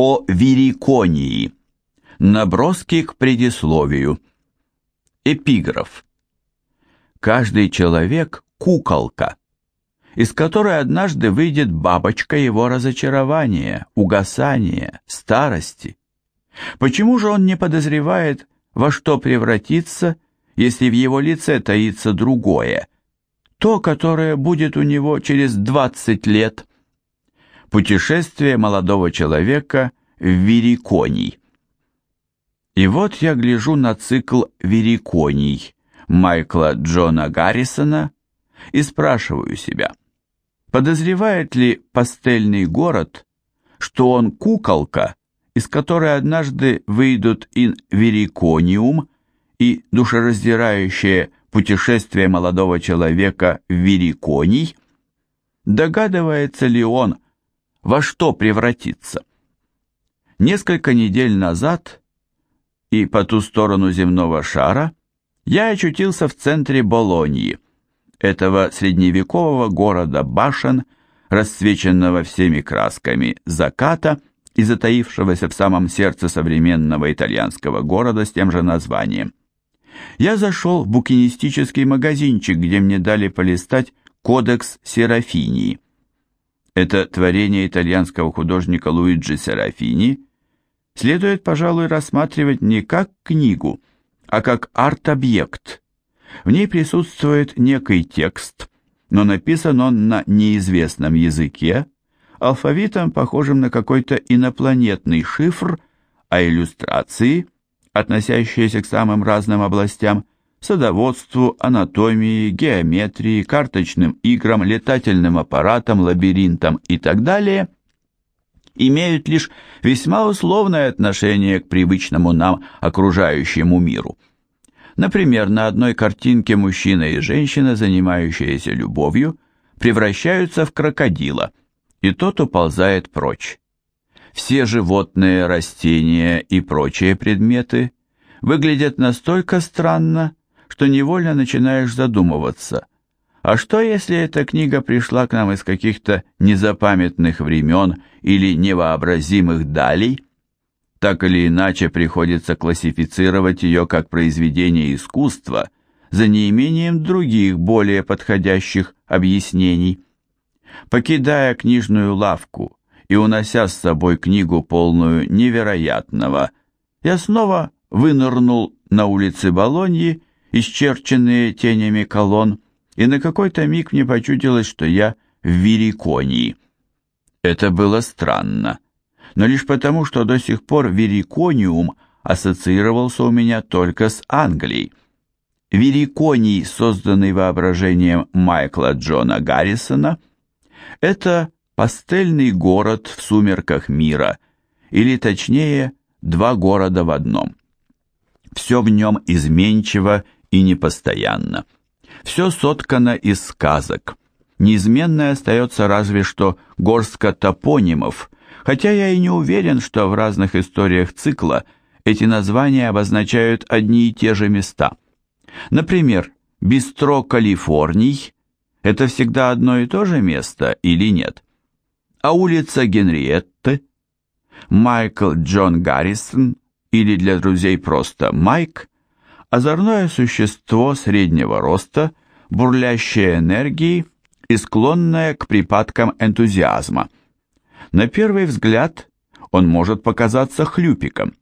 О Вириконии. Наброски к предисловию. Эпиграф. Каждый человек – куколка, из которой однажды выйдет бабочка его разочарования, угасания, старости. Почему же он не подозревает, во что превратится, если в его лице таится другое, то, которое будет у него через 20 лет? Путешествие молодого человека в Вериконий. И вот я гляжу на цикл «Вериконий» Майкла Джона Гаррисона и спрашиваю себя, подозревает ли пастельный город, что он куколка, из которой однажды выйдут ин Верикониум и душераздирающее путешествие молодого человека в Вериконий? Догадывается ли он, во что превратиться. Несколько недель назад и по ту сторону земного шара я очутился в центре Болоньи, этого средневекового города башен, расцвеченного всеми красками заката и затаившегося в самом сердце современного итальянского города с тем же названием. Я зашел в букинистический магазинчик, где мне дали полистать «Кодекс Серафинии». Это творение итальянского художника Луиджи Серафини следует, пожалуй, рассматривать не как книгу, а как арт-объект. В ней присутствует некий текст, но написан он на неизвестном языке, алфавитом, похожим на какой-то инопланетный шифр, а иллюстрации, относящиеся к самым разным областям, садоводству, анатомии, геометрии, карточным играм, летательным аппаратам, лабиринтам и так далее, имеют лишь весьма условное отношение к привычному нам окружающему миру. Например, на одной картинке мужчина и женщина, занимающиеся любовью, превращаются в крокодила, и тот уползает прочь. Все животные, растения и прочие предметы выглядят настолько странно, что невольно начинаешь задумываться, а что если эта книга пришла к нам из каких-то незапамятных времен или невообразимых далей? Так или иначе приходится классифицировать ее как произведение искусства за неимением других более подходящих объяснений. Покидая книжную лавку и унося с собой книгу полную невероятного, я снова вынырнул на улице Болоньи исчерченные тенями колонн, и на какой-то миг мне почудилось, что я в Вериконии. Это было странно, но лишь потому, что до сих пор Верикониум ассоциировался у меня только с Англией. Вериконий, созданный воображением Майкла Джона Гаррисона, это пастельный город в сумерках мира, или точнее, два города в одном. Все в нем изменчиво и непостоянно. Все соткано из сказок. Неизменной остается разве что горстка топонимов, хотя я и не уверен, что в разных историях цикла эти названия обозначают одни и те же места. Например, Бистро Калифорний – это всегда одно и то же место или нет? А улица Генриетты? Майкл Джон Гаррисон или для друзей просто Майк – озорное существо среднего роста, бурлящее энергией и склонное к припадкам энтузиазма. На первый взгляд он может показаться хлюпиком,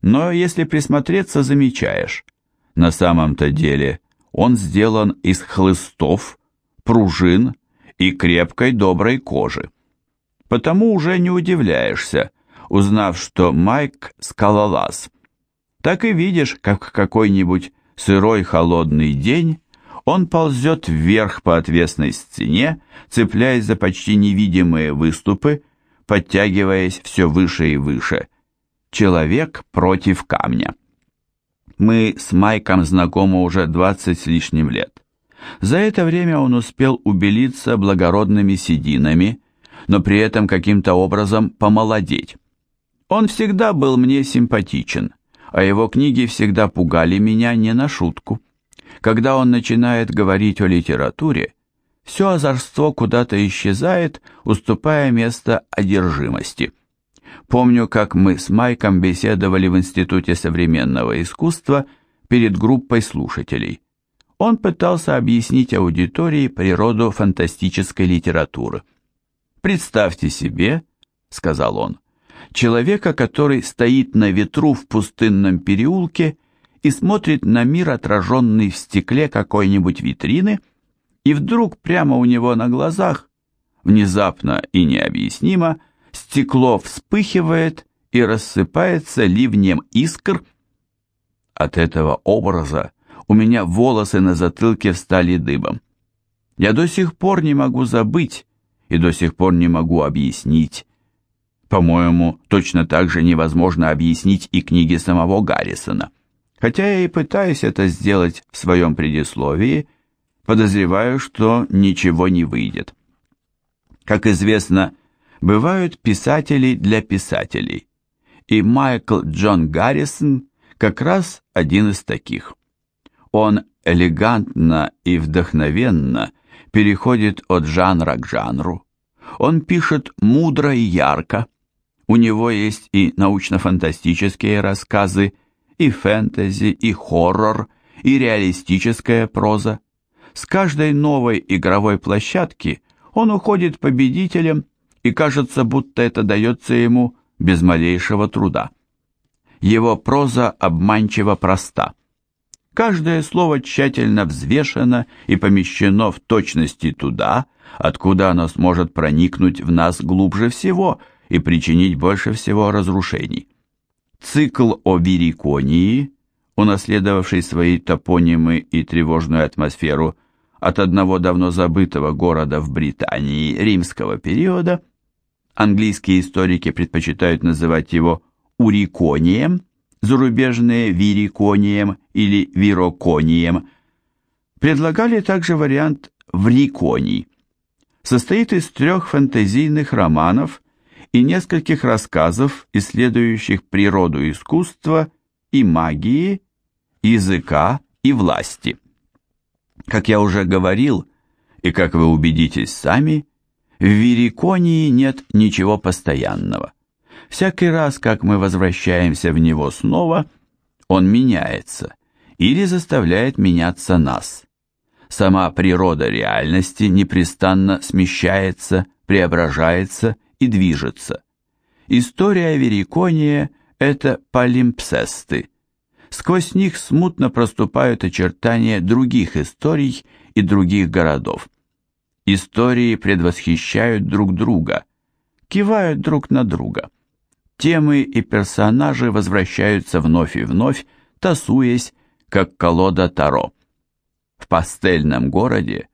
но если присмотреться, замечаешь, на самом-то деле он сделан из хлыстов, пружин и крепкой доброй кожи. Потому уже не удивляешься, узнав, что Майк – скалолаз – так и видишь, как какой-нибудь сырой холодный день он ползет вверх по отвесной стене, цепляясь за почти невидимые выступы, подтягиваясь все выше и выше. Человек против камня. Мы с Майком знакомы уже 20 с лишним лет. За это время он успел убелиться благородными сединами, но при этом каким-то образом помолодеть. Он всегда был мне симпатичен а его книги всегда пугали меня не на шутку. Когда он начинает говорить о литературе, все озорство куда-то исчезает, уступая место одержимости. Помню, как мы с Майком беседовали в Институте современного искусства перед группой слушателей. Он пытался объяснить аудитории природу фантастической литературы. «Представьте себе», — сказал он, — «человека, который стоит на ветру в пустынном переулке и смотрит на мир, отраженный в стекле какой-нибудь витрины, и вдруг прямо у него на глазах, внезапно и необъяснимо, стекло вспыхивает и рассыпается ливнем искр. От этого образа у меня волосы на затылке встали дыбом. Я до сих пор не могу забыть и до сих пор не могу объяснить. По-моему, точно так же невозможно объяснить и книги самого Гаррисона. Хотя я и пытаюсь это сделать в своем предисловии, подозреваю, что ничего не выйдет. Как известно, бывают писатели для писателей, и Майкл Джон Гаррисон как раз один из таких. Он элегантно и вдохновенно переходит от жанра к жанру. Он пишет мудро и ярко. У него есть и научно-фантастические рассказы, и фэнтези, и хоррор, и реалистическая проза. С каждой новой игровой площадки он уходит победителем, и кажется, будто это дается ему без малейшего труда. Его проза обманчиво проста. Каждое слово тщательно взвешено и помещено в точности туда, откуда оно сможет проникнуть в нас глубже всего и причинить больше всего разрушений. Цикл о Вириконии, унаследовавший свои топонимы и тревожную атмосферу от одного давно забытого города в Британии римского периода, английские историки предпочитают называть его Уриконием – зарубежные вириконием или вироконием, предлагали также вариант вриконий. Состоит из трех фэнтезийных романов и нескольких рассказов, исследующих природу искусства и магии, языка и власти. Как я уже говорил, и как вы убедитесь сами, в Вириконии нет ничего постоянного. Всякий раз, как мы возвращаемся в него снова, он меняется или заставляет меняться нас. Сама природа реальности непрестанно смещается, преображается и движется. История Верикония – это палимпсесты. Сквозь них смутно проступают очертания других историй и других городов. Истории предвосхищают друг друга, кивают друг на друга темы и персонажи возвращаются вновь и вновь, тасуясь, как колода Таро. В пастельном городе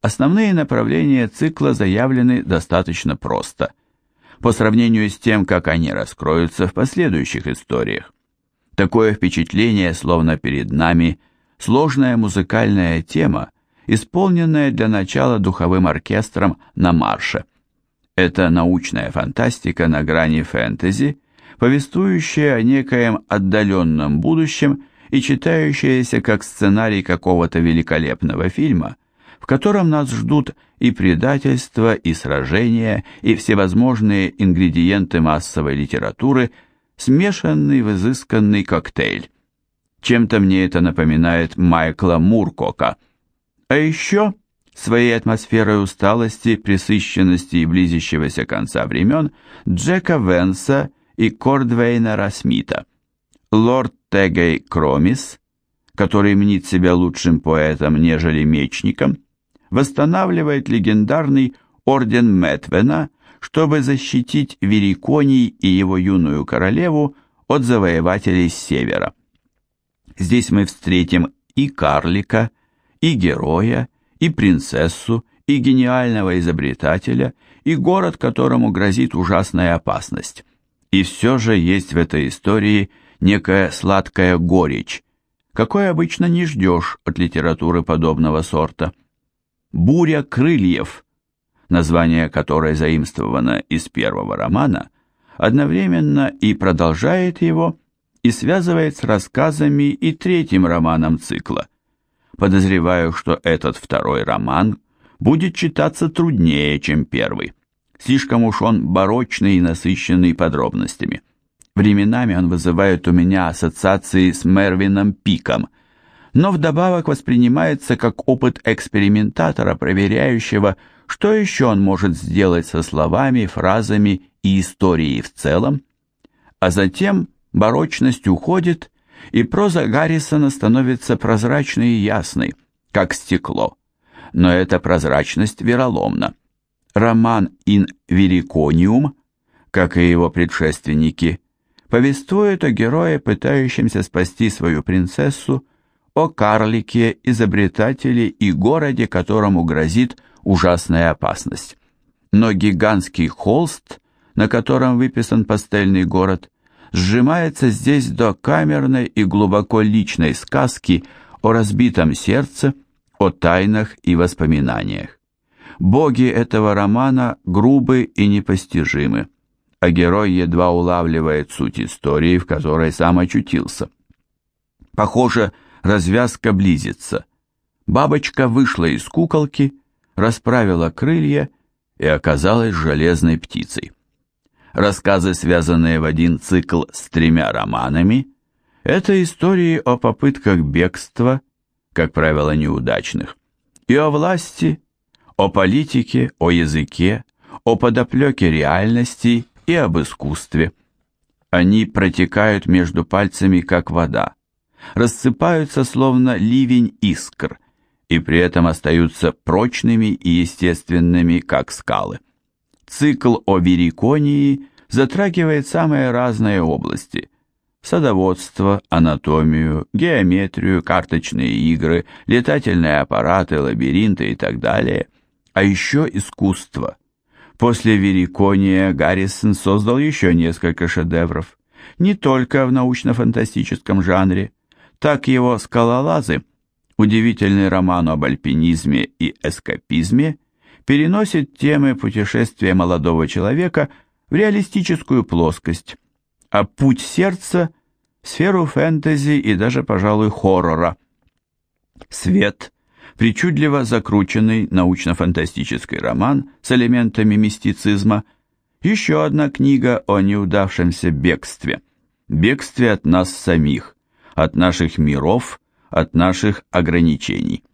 основные направления цикла заявлены достаточно просто, по сравнению с тем, как они раскроются в последующих историях. Такое впечатление, словно перед нами сложная музыкальная тема, исполненная для начала духовым оркестром на марше – это научная фантастика на грани фэнтези, повествующая о некоем отдаленном будущем и читающаяся как сценарий какого-то великолепного фильма, в котором нас ждут и предательство, и сражения, и всевозможные ингредиенты массовой литературы, смешанный в изысканный коктейль. Чем-то мне это напоминает Майкла Муркока. А еще своей атмосферой усталости, пресыщенности и близящегося конца времен Джека Венса и Кордвейнера Смита. Лорд Тегей Кромис, который мнит себя лучшим поэтом, нежели мечником, восстанавливает легендарный орден Метвена, чтобы защитить Вериконий и его юную королеву от завоевателей с севера. Здесь мы встретим и карлика, и героя, и принцессу, и гениального изобретателя, и город, которому грозит ужасная опасность. И все же есть в этой истории некая сладкая горечь, какой обычно не ждешь от литературы подобного сорта. «Буря крыльев», название которой заимствовано из первого романа, одновременно и продолжает его, и связывает с рассказами и третьим романом цикла – Подозреваю, что этот второй роман будет читаться труднее, чем первый. Слишком уж он барочный и насыщенный подробностями. Временами он вызывает у меня ассоциации с Мервином Пиком, но вдобавок воспринимается как опыт экспериментатора, проверяющего, что еще он может сделать со словами, фразами и историей в целом. А затем барочность уходит, и проза Гаррисона становится прозрачной и ясной, как стекло. Но эта прозрачность вероломна. Роман «Ин Верикониум», как и его предшественники, повествует о герое, пытающемся спасти свою принцессу, о карлике, изобретателе и городе, которому грозит ужасная опасность. Но гигантский холст, на котором выписан пастельный город, сжимается здесь до камерной и глубоко личной сказки о разбитом сердце, о тайнах и воспоминаниях. Боги этого романа грубы и непостижимы, а герой едва улавливает суть истории, в которой сам очутился. Похоже, развязка близится. Бабочка вышла из куколки, расправила крылья и оказалась железной птицей. Рассказы, связанные в один цикл с тремя романами, это истории о попытках бегства, как правило, неудачных, и о власти, о политике, о языке, о подоплеке реальности и об искусстве. Они протекают между пальцами, как вода, рассыпаются, словно ливень искр, и при этом остаются прочными и естественными, как скалы. Цикл о Вериконии затрагивает самые разные области – садоводство, анатомию, геометрию, карточные игры, летательные аппараты, лабиринты и так далее, а еще искусство. После Верикония Гаррисон создал еще несколько шедевров, не только в научно-фантастическом жанре, так его «Скалолазы», удивительный роман об альпинизме и эскапизме, переносит темы путешествия молодого человека в реалистическую плоскость, а «Путь сердца» – сферу фэнтези и даже, пожалуй, хоррора. «Свет» – причудливо закрученный научно-фантастический роман с элементами мистицизма, еще одна книга о неудавшемся бегстве, бегстве от нас самих, от наших миров, от наших ограничений.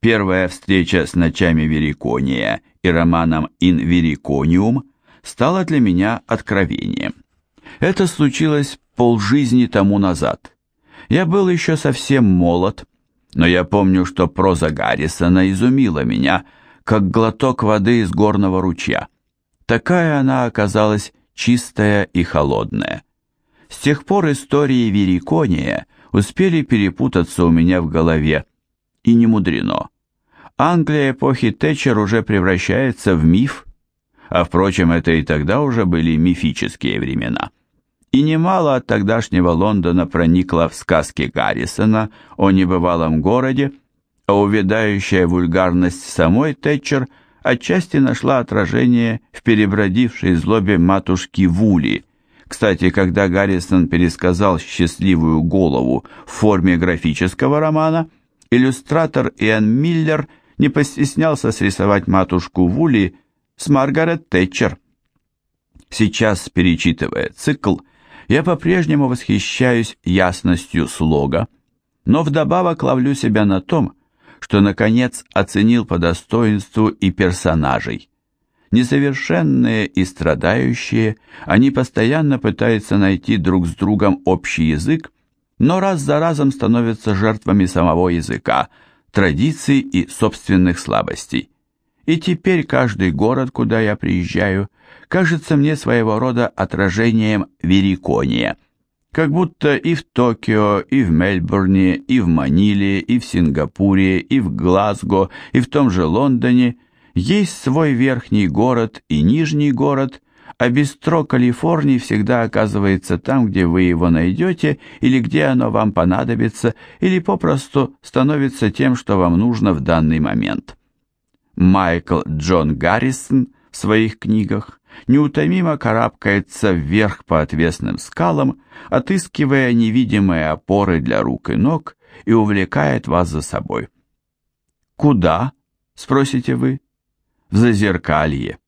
Первая встреча с ночами Верикония и романом «In Vericonium» стала для меня откровением. Это случилось полжизни тому назад. Я был еще совсем молод, но я помню, что проза Гаррисона изумила меня, как глоток воды из горного ручья. Такая она оказалась чистая и холодная. С тех пор истории Верикония успели перепутаться у меня в голове, и не мудрено. Англия эпохи Тэтчер уже превращается в миф, а впрочем, это и тогда уже были мифические времена. И немало от тогдашнего Лондона проникло в сказки Гаррисона о небывалом городе, а увядающая вульгарность самой Тэтчер отчасти нашла отражение в перебродившей злобе матушки Вули. Кстати, когда Гаррисон пересказал «Счастливую голову» в форме графического романа, иллюстратор Иэн Миллер – не постеснялся срисовать матушку Вули с Маргарет Тэтчер. Сейчас, перечитывая цикл, я по-прежнему восхищаюсь ясностью слога, но вдобавок ловлю себя на том, что, наконец, оценил по достоинству и персонажей. Несовершенные и страдающие, они постоянно пытаются найти друг с другом общий язык, но раз за разом становятся жертвами самого языка – традиций и собственных слабостей. И теперь каждый город, куда я приезжаю, кажется мне своего рода отражением Верикония. Как будто и в Токио, и в Мельбурне, и в Маниле, и в Сингапуре, и в Глазго, и в том же Лондоне есть свой верхний город и нижний город, а бистро Калифорнии всегда оказывается там, где вы его найдете, или где оно вам понадобится, или попросту становится тем, что вам нужно в данный момент. Майкл Джон Гаррисон в своих книгах неутомимо карабкается вверх по отвесным скалам, отыскивая невидимые опоры для рук и ног и увлекает вас за собой. «Куда?» — спросите вы. «В зазеркалье».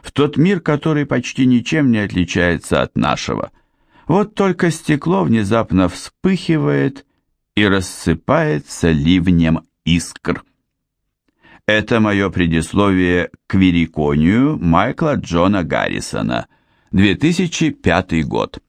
в тот мир, который почти ничем не отличается от нашего. Вот только стекло внезапно вспыхивает и рассыпается ливнем искр. Это мое предисловие к Вериконию Майкла Джона Гаррисона, 2005 год.